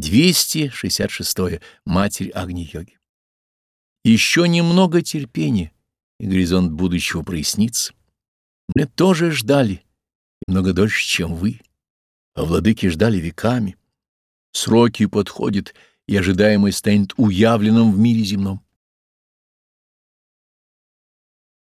266. Матерь Агни-йоги. Еще немного терпения, и горизонт будущего прояснится. Мы тоже ждали, много дольше, чем вы, а владыки ждали веками. Сроки подходят, и ожидаемое станет уявленным в мире земном.